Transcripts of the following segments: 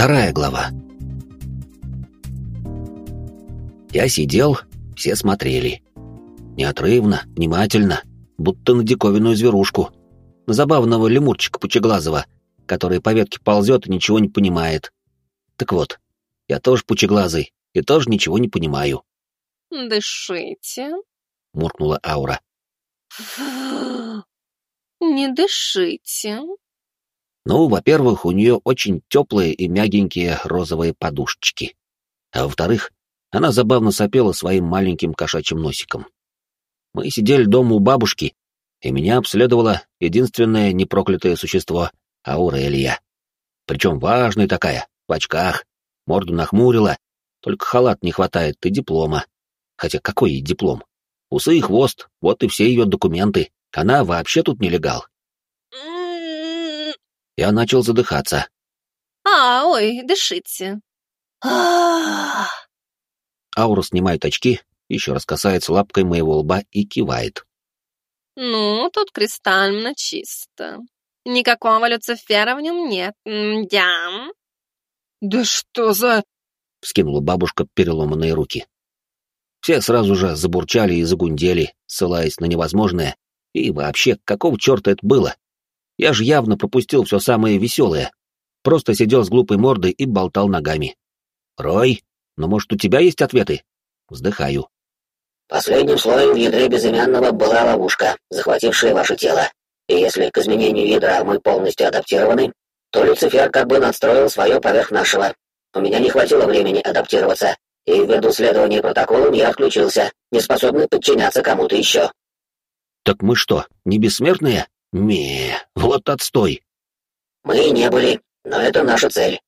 Вторая глава. Я сидел, все смотрели. Неотрывно, внимательно, будто на диковинную зверушку. На забавного лемурчика пучеглазого, который по ветке ползет и ничего не понимает. Так вот, я тоже пучеглазый и тоже ничего не понимаю. «Дышите», — муркнула Аура. «Не дышите». Ну, во-первых, у нее очень теплые и мягенькие розовые подушечки. А во-вторых, она забавно сопела своим маленьким кошачьим носиком. Мы сидели дома у бабушки, и меня обследовало единственное непроклятое существо — Аурелия. Причем важная такая, в очках, морду нахмурила, только халат не хватает и диплома. Хотя какой ей диплом? Усы и хвост, вот и все ее документы. Она вообще тут нелегал. Я начал задыхаться. «А, ой, дышите». Аура снимает очки, еще раз касается лапкой моего лба и кивает. «Ну, тут кристально чисто. Никакого Люцифера в нем нет. Дям». «Да что за...» — вскинула бабушка переломанные руки. Все сразу же забурчали и загундели, ссылаясь на невозможное. И вообще, какого черта это было? Я же явно пропустил все самое веселое. Просто сидел с глупой мордой и болтал ногами. «Рой, но может у тебя есть ответы?» Вздыхаю. Последним слоем в ядре безымянного была ловушка, захватившая ваше тело. И если к изменению ядра мы полностью адаптированы, то Люцифер как бы надстроил свое поверх нашего. У меня не хватило времени адаптироваться, и ввиду следования протоколам я отключился, не способный подчиняться кому-то еще. «Так мы что, не бессмертные?» «Не, вот отстой!» «Мы и не были, но это наша цель».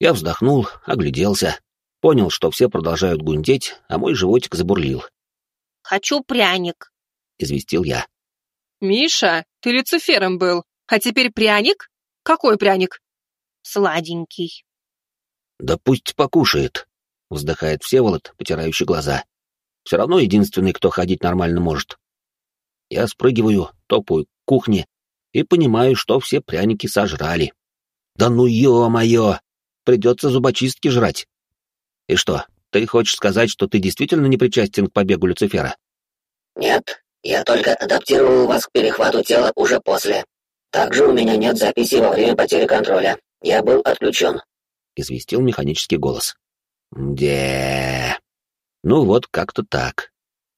Я вздохнул, огляделся, понял, что все продолжают гундеть, а мой животик забурлил. «Хочу пряник», — известил я. «Миша, ты Люцифером был, а теперь пряник? Какой пряник?» «Сладенький». «Да пусть покушает», — вздыхает Всеволод, потирающий глаза. «Все равно единственный, кто ходить нормально может». Я спрыгиваю, топаю к кухне и понимаю, что все пряники сожрали. Да ну ё-моё! Придется зубочистки жрать. И что, ты хочешь сказать, что ты действительно не причастен к побегу Люцифера? Нет, я только адаптировал вас к перехвату тела уже после. Также у меня нет записи во время потери контроля. Я был отключен. Известил механический голос. Де. Ну вот как-то так.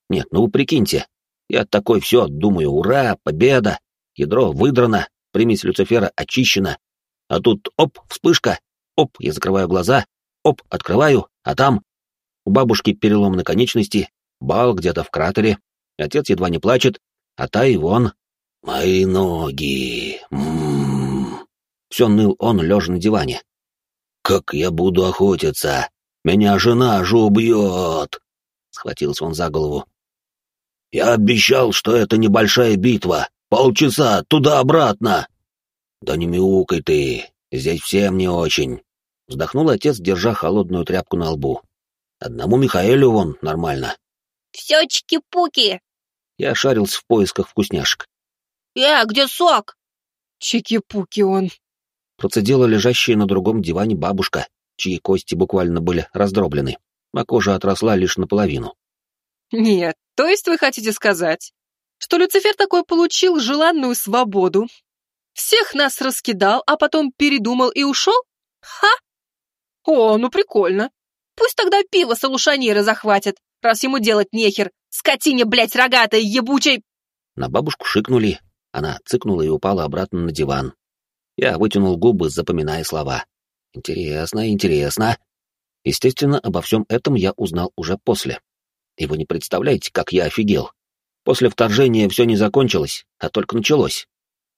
Нет, ну прикиньте, я такой все, думаю, ура, победа, ядро выдрано, примесь Люцифера очищена. А тут оп, вспышка, оп, я закрываю глаза, оп, открываю, а там... У бабушки перелом на конечности, бал где-то в кратере, отец едва не плачет, а та и вон. Мои ноги. М-м-м. Все ныл он, лежа на диване. Как я буду охотиться? Меня жена же убьет! Схватился он за голову. Я обещал, что это небольшая битва. Полчаса, туда-обратно. Да не мяукай ты, здесь всем не очень. Вздохнул отец, держа холодную тряпку на лбу. Одному Михаэлю вон нормально. Все чики-пуки. Я шарился в поисках вкусняшек. Э, где сок? Чики-пуки он. Процедила лежащая на другом диване бабушка, чьи кости буквально были раздроблены, а кожа отросла лишь наполовину. Нет, то есть вы хотите сказать, что Люцифер такой получил желанную свободу, всех нас раскидал, а потом передумал и ушел? Ха! О, ну прикольно. Пусть тогда пиво с алушанира захватит, раз ему делать нехер. Скотине, блядь, рогатой, ебучей... На бабушку шикнули, она цыкнула и упала обратно на диван. Я вытянул губы, запоминая слова. Интересно, интересно. Естественно, обо всем этом я узнал уже после. И вы не представляете, как я офигел. После вторжения все не закончилось, а только началось.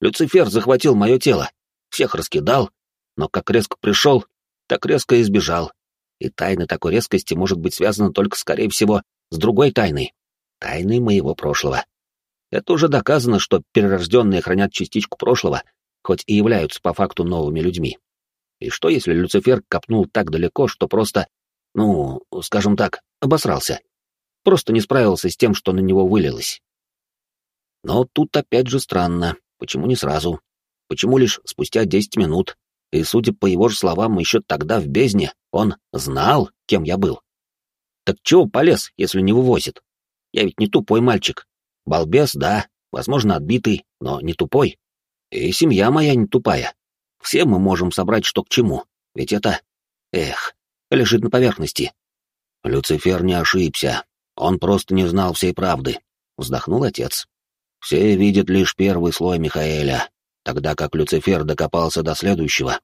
Люцифер захватил мое тело, всех раскидал, но как резко пришел, так резко избежал. И тайна такой резкости может быть связана только, скорее всего, с другой тайной. Тайной моего прошлого. Это уже доказано, что перерожденные хранят частичку прошлого, хоть и являются по факту новыми людьми. И что, если Люцифер копнул так далеко, что просто, ну, скажем так, обосрался? Просто не справился с тем, что на него вылилось. Но тут опять же странно, почему не сразу? Почему лишь спустя 10 минут? И, судя по его же словам, еще тогда в бездне он знал, кем я был. Так чего полез, если не вывозит? Я ведь не тупой мальчик. Балбес, да, возможно, отбитый, но не тупой. И семья моя не тупая. Все мы можем собрать что к чему, ведь это... Эх, лежит на поверхности. Люцифер не ошибся, он просто не знал всей правды, вздохнул отец. Все видят лишь первый слой Михаэля, тогда как Люцифер докопался до следующего.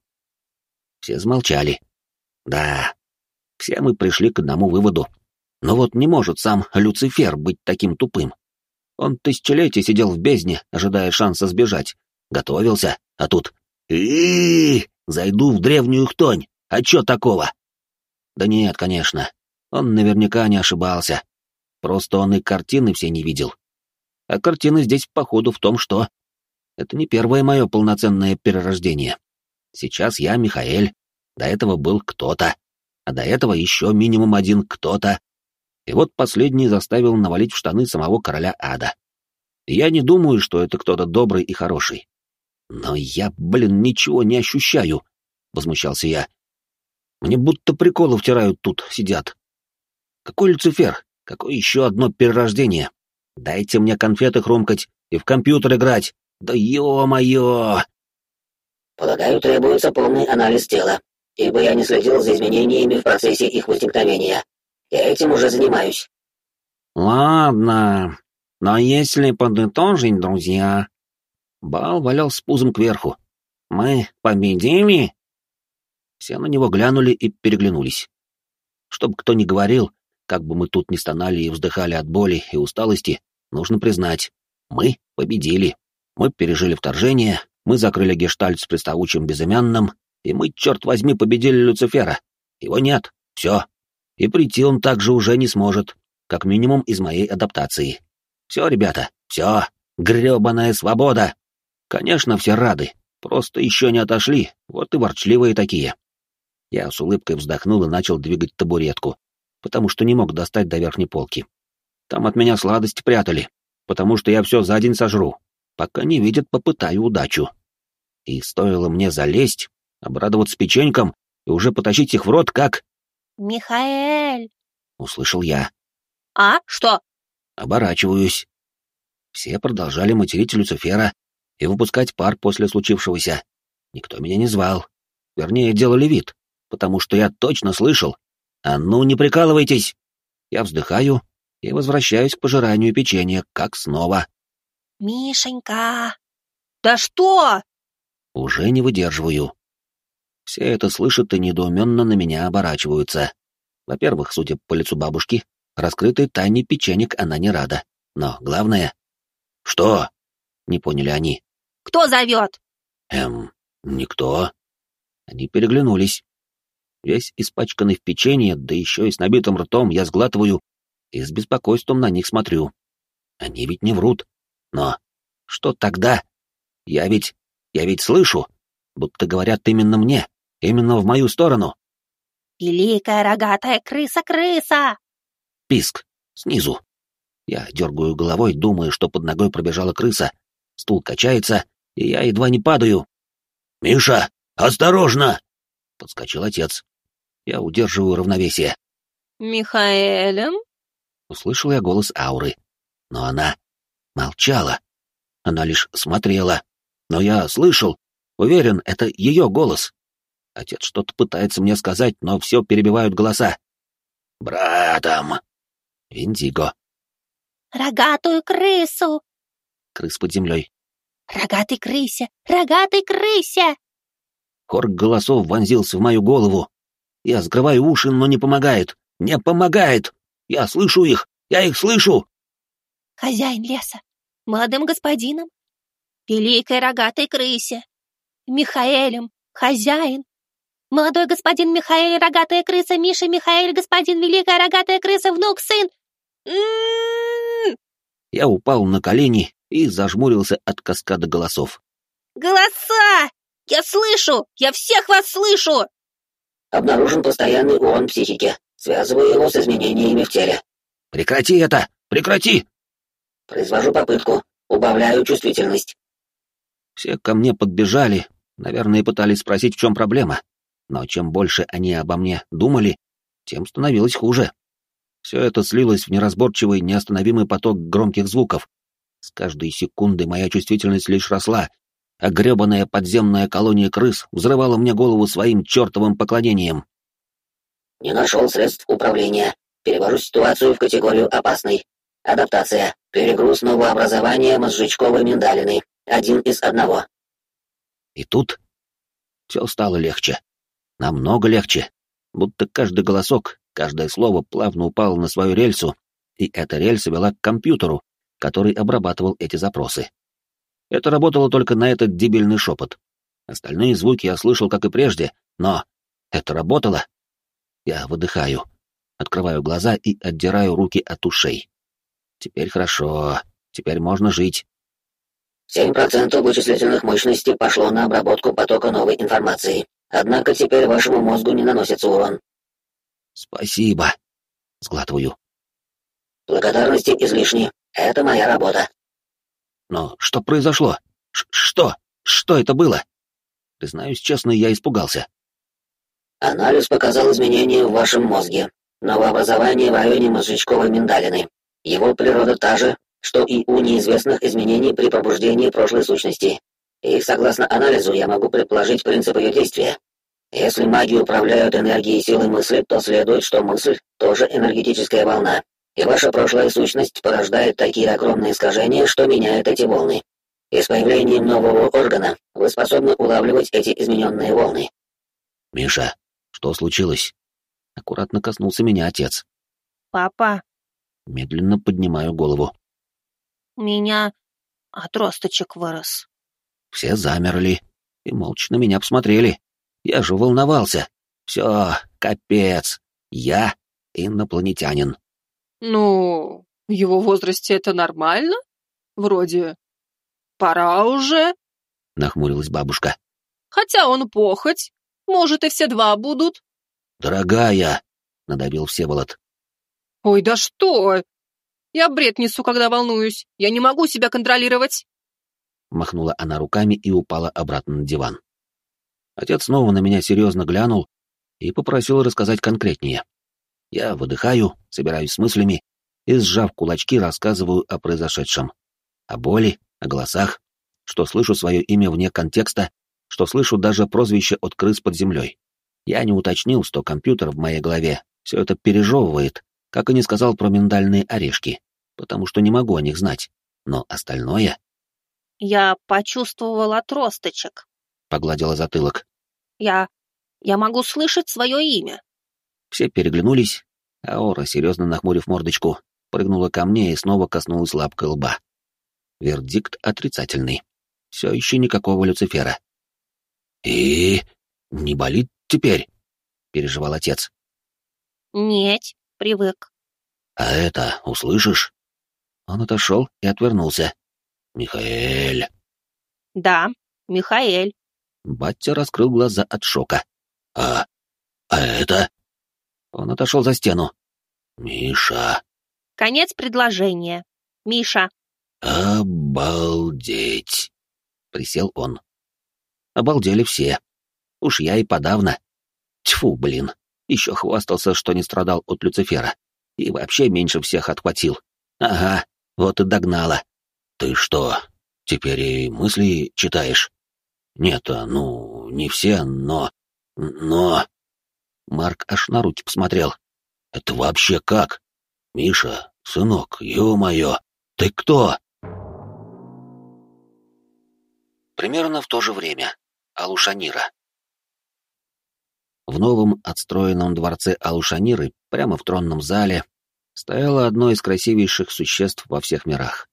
Все замолчали. Да, все мы пришли к одному выводу. Но вот не может сам Люцифер быть таким тупым. Он тысячелетия сидел в бездне, ожидая шанса сбежать. Готовился, а тут... и Зайду в древнюю хтонь. А чё такого? Да нет, конечно. Он наверняка не ошибался. Просто он и картины все не видел. А картина здесь, походу, в том, что... Это не первое мое полноценное перерождение. Сейчас я Михаэль, до этого был кто-то, а до этого еще минимум один кто-то. И вот последний заставил навалить в штаны самого короля ада. я не думаю, что это кто-то добрый и хороший. Но я, блин, ничего не ощущаю, — возмущался я. Мне будто приколы втирают тут, сидят. Какой Люцифер? Какое еще одно перерождение? Дайте мне конфеты хрумкать и в компьютер играть. Да ё-моё! Полагаю, требуется полный анализ тела, ибо я не следил за изменениями в процессе их возникновения. Я этим уже занимаюсь. Ладно, но если подытожить, друзья... Бал валял с пузом кверху. Мы победили? Все на него глянули и переглянулись. Чтоб кто ни говорил, как бы мы тут ни стонали и вздыхали от боли и усталости, нужно признать, мы победили. Мы пережили вторжение, мы закрыли гештальт с приставучим безымянным, и мы, черт возьми, победили Люцифера. Его нет, все. И прийти он также уже не сможет, как минимум из моей адаптации. Все, ребята, все. грёбаная свобода. Конечно, все рады, просто еще не отошли, вот и ворчливые такие. Я с улыбкой вздохнул и начал двигать табуретку, потому что не мог достать до верхней полки. Там от меня сладость прятали, потому что я все за день сожру. Пока не видят, попытаю удачу. И стоило мне залезть, обрадоваться печенькам и уже потащить их в рот, как... «Михаэль!» — услышал я. «А? Что?» Оборачиваюсь. Все продолжали материть Люцифера и выпускать пар после случившегося. Никто меня не звал. Вернее, делали вид, потому что я точно слышал. «А ну, не прикалывайтесь!» Я вздыхаю и возвращаюсь к пожиранию печенья, как снова. «Мишенька!» «Да что?» Уже не выдерживаю. Все это слышат и недоуменно на меня оборачиваются. Во-первых, судя по лицу бабушки, раскрытой тайне печенек она не рада. Но главное... «Что?» — не поняли они. «Кто зовет?» «Эм, никто». Они переглянулись. Весь испачканный в печенье, да еще и с набитым ртом, я сглатываю и с беспокойством на них смотрю. Они ведь не врут. Но что тогда? Я ведь... я ведь слышу, будто говорят именно мне, именно в мою сторону. «Великая рогатая крыса-крыса!» Писк. Снизу. Я дергаю головой, думаю, что под ногой пробежала крыса. Стул качается, и я едва не падаю. «Миша, осторожно!» — подскочил отец. Я удерживаю равновесие. «Михаэлем?» — услышал я голос Ауры. Но она молчала. Она лишь смотрела. Но я слышал, уверен, это ее голос. Отец что-то пытается мне сказать, но все перебивают голоса. «Братом!» «Виндиго!» «Рогатую крысу!» Крыс под землей. «Рогатый крыся! Рогатый крыся!» Хор голосов вонзился в мою голову. Я скрываю уши, но не помогает. Не помогает! Я слышу их! Я их слышу! Хозяин леса, молодым господином, великой рогатой крысе, Михаэлем, хозяин, молодой господин Михаэль, рогатая крыса, Миша Михаэль, господин великая рогатая крыса, внук, сын. М-м-м! Я упал на колени и зажмурился от каскада голосов. Голоса! Я слышу! Я всех вас слышу! Обнаружен постоянный урон психики. Связываю его с изменениями в теле. Прекрати это! Прекрати! Произвожу попытку. Убавляю чувствительность. Все ко мне подбежали, Наверное, пытались спросить, в чем проблема. Но чем больше они обо мне думали, тем становилось хуже. Все это слилось в неразборчивый, неостановимый поток громких звуков. С каждой секундой моя чувствительность лишь росла, а гребаная подземная колония крыс взрывала мне голову своим чертовым поклонением. «Не нашел средств управления. Перевожу ситуацию в категорию «опасный». Адаптация. Перегруз новообразования мозжечковой миндалины. Один из одного. И тут все стало легче. Намного легче. Будто каждый голосок, каждое слово плавно упало на свою рельсу, и эта рельса вела к компьютеру, который обрабатывал эти запросы. Это работало только на этот дебильный шепот. Остальные звуки я слышал, как и прежде, но это работало. Я выдыхаю, открываю глаза и отдираю руки от ушей. Теперь хорошо, теперь можно жить. Семь процентов вычислительных мощностей пошло на обработку потока новой информации. Однако теперь вашему мозгу не наносится урон. Спасибо. Сглатываю. Благодарности излишни. Это моя работа. Но что произошло? Ш что? Что это было? Признаюсь честно, я испугался. Анализ показал изменения в вашем мозге. Новообразование в районе мозжечковой миндалины. Его природа та же, что и у неизвестных изменений при пробуждении прошлой сущности. И согласно анализу я могу предположить принцип ее действия. Если маги управляют энергией силы мысли, то следует, что мысль тоже энергетическая волна, и ваша прошлая сущность порождает такие огромные искажения, что меняет эти волны. И с появлением нового органа вы способны улавливать эти измененные волны. «Миша, что случилось?» Аккуратно коснулся меня отец. Папа, Медленно поднимаю голову. у меня отросточек вырос. Все замерли и молча на меня посмотрели. Я же волновался. Все, капец. Я инопланетянин. Ну, в его возрасте это нормально? Вроде пора уже, Нахмурилась бабушка. хотя он похоть. Может, и все два будут. Дорогая, надавил Всеволод. Ой, да что? Я бред несу, когда волнуюсь. Я не могу себя контролировать. Махнула она руками и упала обратно на диван. Отец снова на меня серьезно глянул и попросил рассказать конкретнее. Я выдыхаю, собираюсь с мыслями и, сжав кулачки, рассказываю о произошедшем. О боли, о голосах, что слышу свое имя вне контекста, что слышу даже прозвище от крыс под землей. Я не уточнил, что компьютер в моей голове все это пережевывает, как и не сказал про миндальные орешки, потому что не могу о них знать. Но остальное... Я почувствовал отросточек. Погладила затылок. Я... я могу слышать свое имя. Все переглянулись, а Ора, серьезно нахмурив мордочку, прыгнула ко мне и снова коснулась лапкой лба. Вердикт отрицательный. Все еще никакого Люцифера. «И... не болит теперь?» — переживал отец. Нет, привык. «А это, услышишь?» Он отошел и отвернулся. «Михаэль!» Да, Михаэль. Батя раскрыл глаза от шока. «А... а это?» Он отошел за стену. «Миша...» Конец предложения. Миша. «Обалдеть!» — присел он. Обалдели все. Уж я и подавно. Тьфу, блин, еще хвастался, что не страдал от Люцифера. И вообще меньше всех отхватил. Ага, вот и догнала. Ты что, теперь и мысли читаешь? Нет, а, ну, не все, но... Но... Марк аж на руки посмотрел. Это вообще как? Миша, сынок, ё-моё, ты кто? Примерно в то же время. Алушанира. В новом отстроенном дворце Алушаниры, прямо в тронном зале, стояло одно из красивейших существ во всех мирах.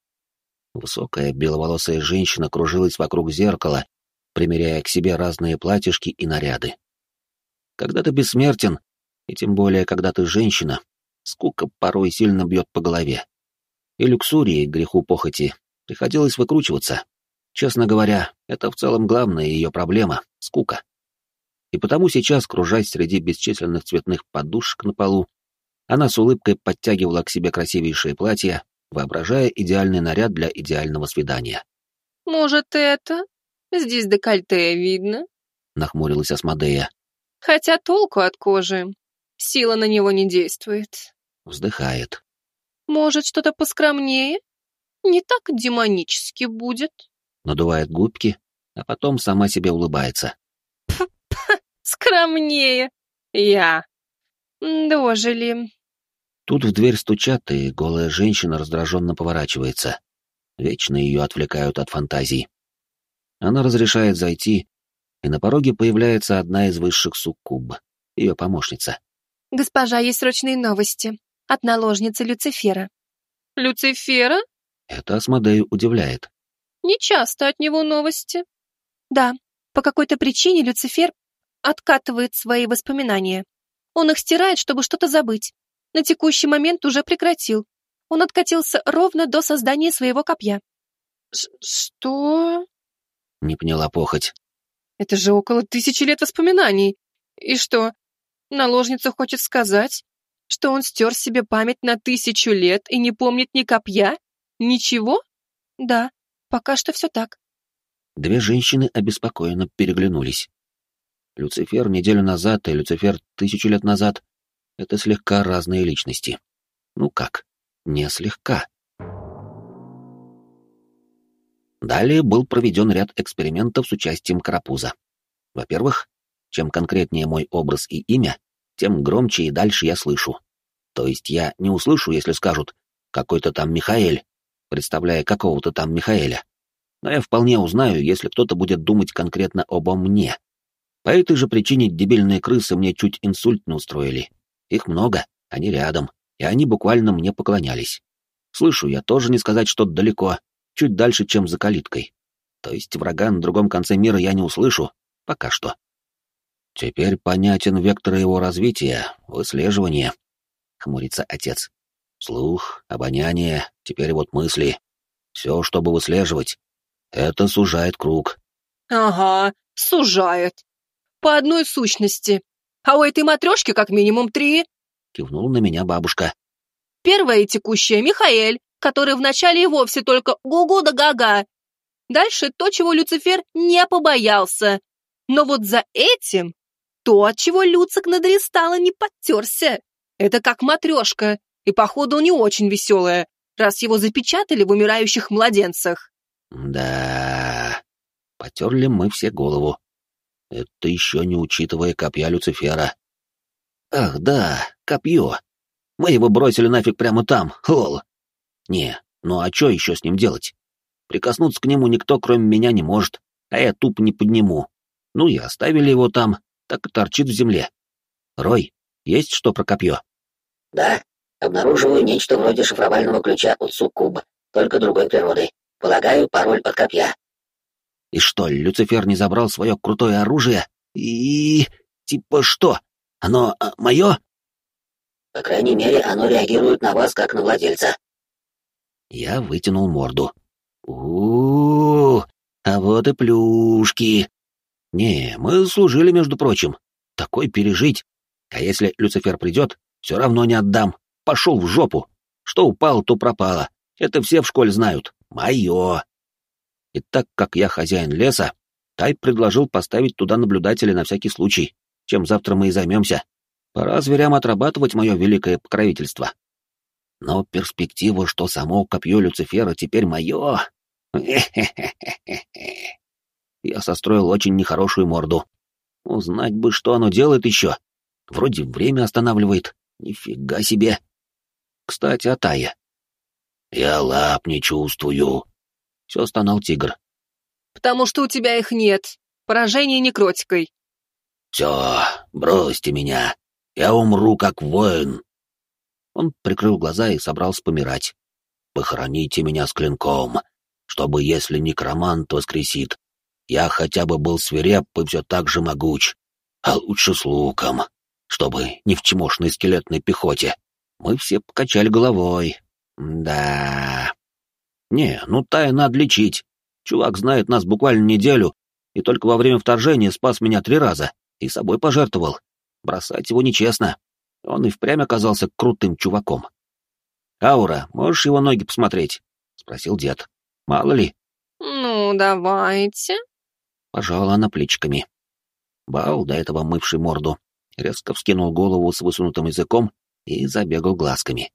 Высокая беловолосая женщина кружилась вокруг зеркала, примеряя к себе разные платьишки и наряды. Когда ты бессмертен, и тем более, когда ты женщина, скука порой сильно бьет по голове. И люксурии, греху похоти, приходилось выкручиваться. Честно говоря, это в целом главная ее проблема — скука. И потому сейчас, кружась среди бесчисленных цветных подушек на полу, она с улыбкой подтягивала к себе красивейшее платье, воображая идеальный наряд для идеального свидания. Может, это? Здесь декольте видно, нахмурилась Асмодея. Хотя толку от кожи. Сила на него не действует. Вздыхает. Может, что-то поскромнее? Не так демонически будет. Надувает губки, а потом сама себе улыбается. Скромнее. Я. Дожили. Тут в дверь стучат, и голая женщина раздраженно поворачивается. Вечно ее отвлекают от фантазий. Она разрешает зайти, и на пороге появляется одна из высших суккуб, ее помощница. Госпожа, есть срочные новости. От наложницы Люцифера. Люцифера? Это Асмодею удивляет. Не часто от него новости. Да, по какой-то причине Люцифер откатывает свои воспоминания. Он их стирает, чтобы что-то забыть. На текущий момент уже прекратил. Он откатился ровно до создания своего копья. Ш что? Не поняла похоть. Это же около тысячи лет воспоминаний. И что, наложница хочет сказать, что он стер себе память на тысячу лет и не помнит ни копья? Ничего? Да, пока что все так. Две женщины обеспокоенно переглянулись. Люцифер неделю назад и Люцифер тысячу лет назад — это слегка разные личности. Ну как, не слегка. Далее был проведен ряд экспериментов с участием Карапуза. Во-первых, чем конкретнее мой образ и имя, тем громче и дальше я слышу. То есть я не услышу, если скажут «какой-то там Михаэль», представляя какого-то там Михаэля. Но я вполне узнаю, если кто-то будет думать конкретно обо мне. По этой же причине дебильные крысы мне чуть инсульт не устроили. Их много, они рядом, и они буквально мне поклонялись. Слышу я тоже не сказать, что далеко, чуть дальше, чем за калиткой. То есть врага на другом конце мира я не услышу, пока что. Теперь понятен вектор его развития, выслеживание, — хмурится отец. Слух, обоняние, теперь вот мысли. Все, чтобы выслеживать. Это сужает круг. Ага, сужает. По одной сущности. А у этой матрешки как минимум три. Кивнула на меня бабушка. Первая и текущая Михаэль, который вначале и вовсе только гугу да гага. Дальше то, чего Люцифер не побоялся. Но вот за этим то, от чего Люцик на стало не подтерся. Это как матрешка, и, походу, не очень веселая, раз его запечатали в умирающих младенцах. Да, потерли мы все голову. Это еще не учитывая копья Люцифера. Ах, да, копье. Мы его бросили нафиг прямо там, лол. Не, ну а что еще с ним делать? Прикоснуться к нему никто, кроме меня, не может, а я туп не подниму. Ну и оставили его там, так и торчит в земле. Рой, есть что про копье? Да, обнаруживаю нечто вроде шифровального ключа от суккуб, только другой природы. Полагаю, пароль от копья. И что, Люцифер не забрал свое крутое оружие? И... типа что? Оно а, мое? По крайней мере, оно реагирует на вас, как на владельца. Я вытянул морду. у, а вот и плюшки. Не, мы служили, между прочим. Такой пережить. А если Люцифер придет, все равно не отдам. Пошел в жопу. Что упало, то пропало. Это все в школе знают. Мое. И так как я хозяин леса, Тай предложил поставить туда наблюдателя на всякий случай, чем завтра мы и займемся. Пора зверям отрабатывать мое великое покровительство. Но перспектива, что само копье Люцифера теперь мое... Я состроил очень нехорошую морду. Узнать бы, что оно делает еще. Вроде время останавливает. Нифига себе. Кстати, о Тае. Я лап не чувствую, все стонал тигр. «Потому что у тебя их нет. Поражение некротикой». «Все, бросьте меня. Я умру как воин». Он прикрыл глаза и собрался помирать. «Похороните меня с клинком, чтобы, если некромант воскресит, я хотя бы был свиреп и все так же могуч, а лучше с луком, чтобы не в чмошной скелетной пехоте». Мы все покачали головой. Да. Не, ну Тая надо лечить. Чувак знает нас буквально неделю, и только во время вторжения спас меня три раза, и собой пожертвовал. Бросать его нечестно. Он и впрямь оказался крутым чуваком. «Аура, можешь его ноги посмотреть?» — спросил дед. «Мало ли». «Ну, давайте». Пожала она плечиками. Бал, до этого мывший морду, резко вскинул голову с высунутым языком и забегал глазками.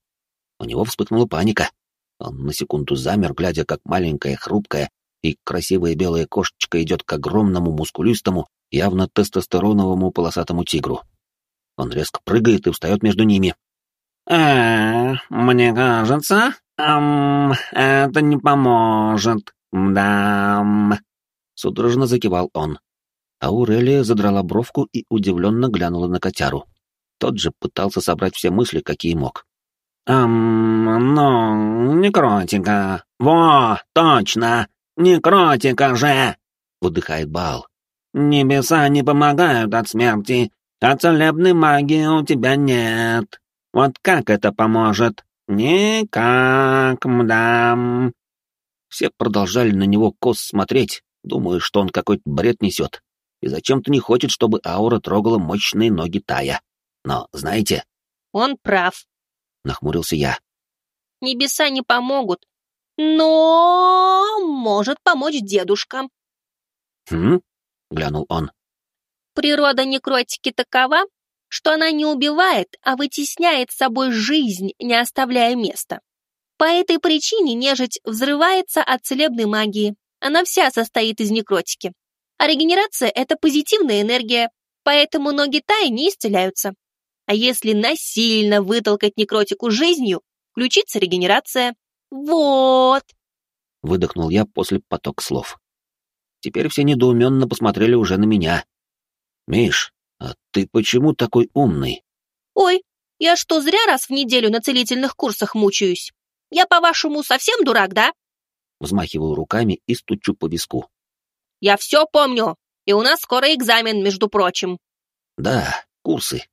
У него вспыхнула паника. Он на секунду замер, глядя, как маленькая, хрупкая и красивая белая кошечка идет к огромному, мускулистому, явно тестостероновому полосатому тигру. Он резко прыгает и встает между ними. «Э, мне кажется, эм, это не поможет, да...» Судорожно закивал он. Аурелия задрала бровку и удивленно глянула на котяру. Тот же пытался собрать все мысли, какие мог. «Эм, ну, некротика. Во, точно! Некротика же!» — выдыхает Бал. «Небеса не помогают от смерти, а целебной магии у тебя нет. Вот как это поможет? Никак, мдам!» Все продолжали на него кос смотреть, думая, что он какой-то бред несет, и зачем-то не хочет, чтобы аура трогала мощные ноги Тая. Но, знаете... Он прав. Нахмурился я. Небеса не помогут, но может помочь дедушка. Хм? Глянул он. Природа некротики такова, что она не убивает, а вытесняет с собой жизнь, не оставляя места. По этой причине нежить взрывается от целебной магии. Она вся состоит из некротики. А регенерация — это позитивная энергия, поэтому ноги Таи не исцеляются. А если насильно вытолкать некротику жизнью, включится регенерация. Вот. Выдохнул я после поток слов. Теперь все недоуменно посмотрели уже на меня. «Миш, а ты почему такой умный?» «Ой, я что, зря раз в неделю на целительных курсах мучаюсь? Я, по-вашему, совсем дурак, да?» Взмахиваю руками и стучу по виску. Я все помню, и у нас скоро экзамен, между прочим. Да, курсы.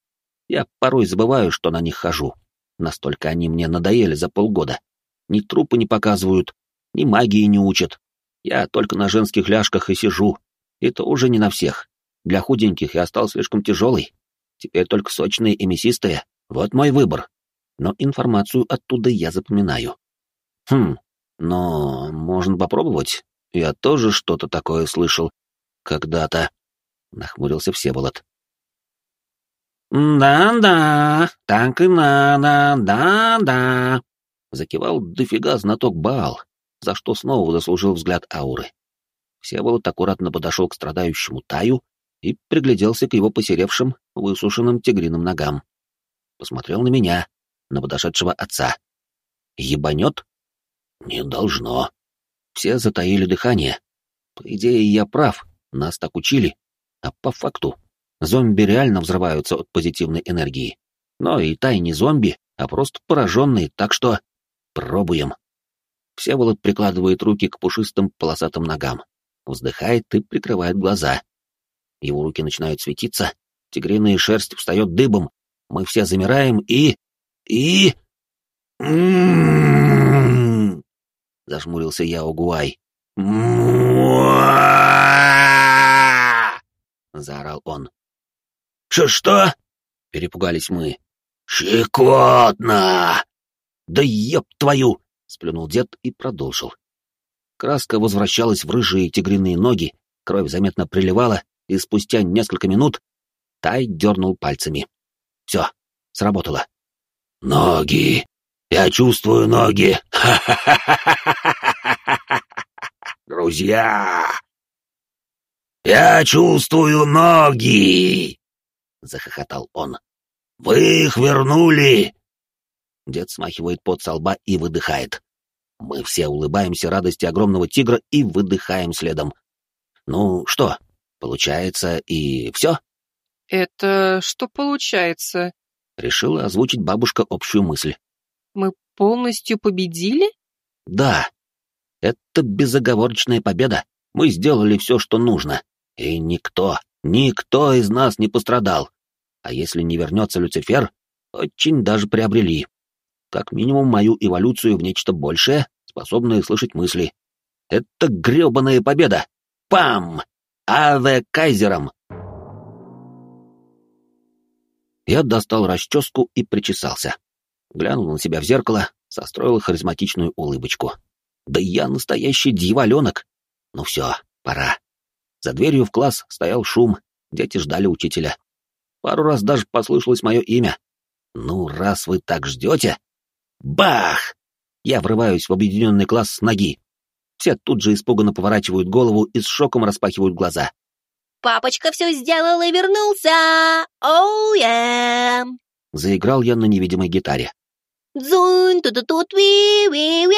Я порой забываю, что на них хожу. Настолько они мне надоели за полгода. Ни трупы не показывают, ни магии не учат. Я только на женских ляжках и сижу. И то уже не на всех. Для худеньких я стал слишком тяжелый. Теперь только сочные и мясистые. Вот мой выбор. Но информацию оттуда я запоминаю. Хм, но можно попробовать. Я тоже что-то такое слышал. Когда-то. Нахмурился Всеволод. «Да-да, так и надо, да-да», — закивал дофига знаток Баал, за что снова заслужил взгляд ауры. Всеволод аккуратно подошел к страдающему Таю и пригляделся к его посеревшим, высушенным тигриным ногам. Посмотрел на меня, на подошедшего отца. «Ебанет?» «Не должно», все затаили дыхание. По идее, я прав, нас так учили. А по факту, зомби реально взрываются от позитивной энергии. Но и та не зомби, а просто пораженные, так что... Пробуем. Всеволод прикладывает руки к пушистым полосатым ногам, вздыхает и прикрывает глаза. Его руки начинают светиться, тигриная шерсть встает дыбом, мы все замираем и... и... зажмурился я Угуай. заорал он. «Что-что?» — перепугались мы. «Щекотно!» «Да еб твою!» — сплюнул дед и продолжил. Краска возвращалась в рыжие тигриные ноги, кровь заметно приливала, и спустя несколько минут Тай дернул пальцами. Все, сработало. «Ноги! Я чувствую ноги! Друзья! Я чувствую ноги!» — захохотал он. «Вы их вернули!» Дед смахивает пот со лба и выдыхает. Мы все улыбаемся радости огромного тигра и выдыхаем следом. Ну что, получается и все? Это что получается? Решила озвучить бабушка общую мысль. Мы полностью победили? Да. Это безоговорочная победа. Мы сделали все, что нужно. И никто, никто из нас не пострадал. А если не вернется Люцифер, очень даже приобрели. Как минимум мою эволюцию в нечто большее, способное слышать мысли. Это гребаная победа! Пам! Аве Кайзером! Я достал расческу и причесался глянул на себя в зеркало, состроил харизматичную улыбочку. «Да я настоящий дьяволенок! Ну все, пора. За дверью в класс стоял шум, дети ждали учителя. Пару раз даже послышалось мое имя. Ну, раз вы так ждете... Бах! Я врываюсь в объединенный класс с ноги. Все тут же испуганно поворачивают голову и с шоком распахивают глаза. «Папочка все сделал и вернулся! Оу, oh, yeah! Заиграл я на невидимой гитаре. «Дзунь, тут-тут, ви-ви-ви!»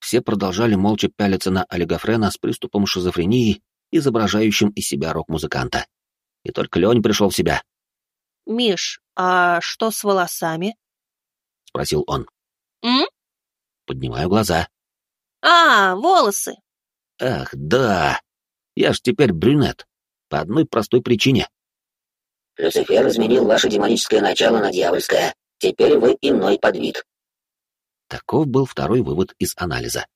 Все продолжали молча пялиться на олигофрена с приступом шизофрении, изображающим из себя рок-музыканта. И только Лень пришел в себя. «Миш, а что с волосами?» — спросил он. «М?» Поднимаю глаза. «А, волосы!» «Ах, да! Я ж теперь брюнет. По одной простой причине». «Люцифер изменил ваше демоническое начало на дьявольское. Теперь вы иной подвид». Таков был второй вывод из анализа.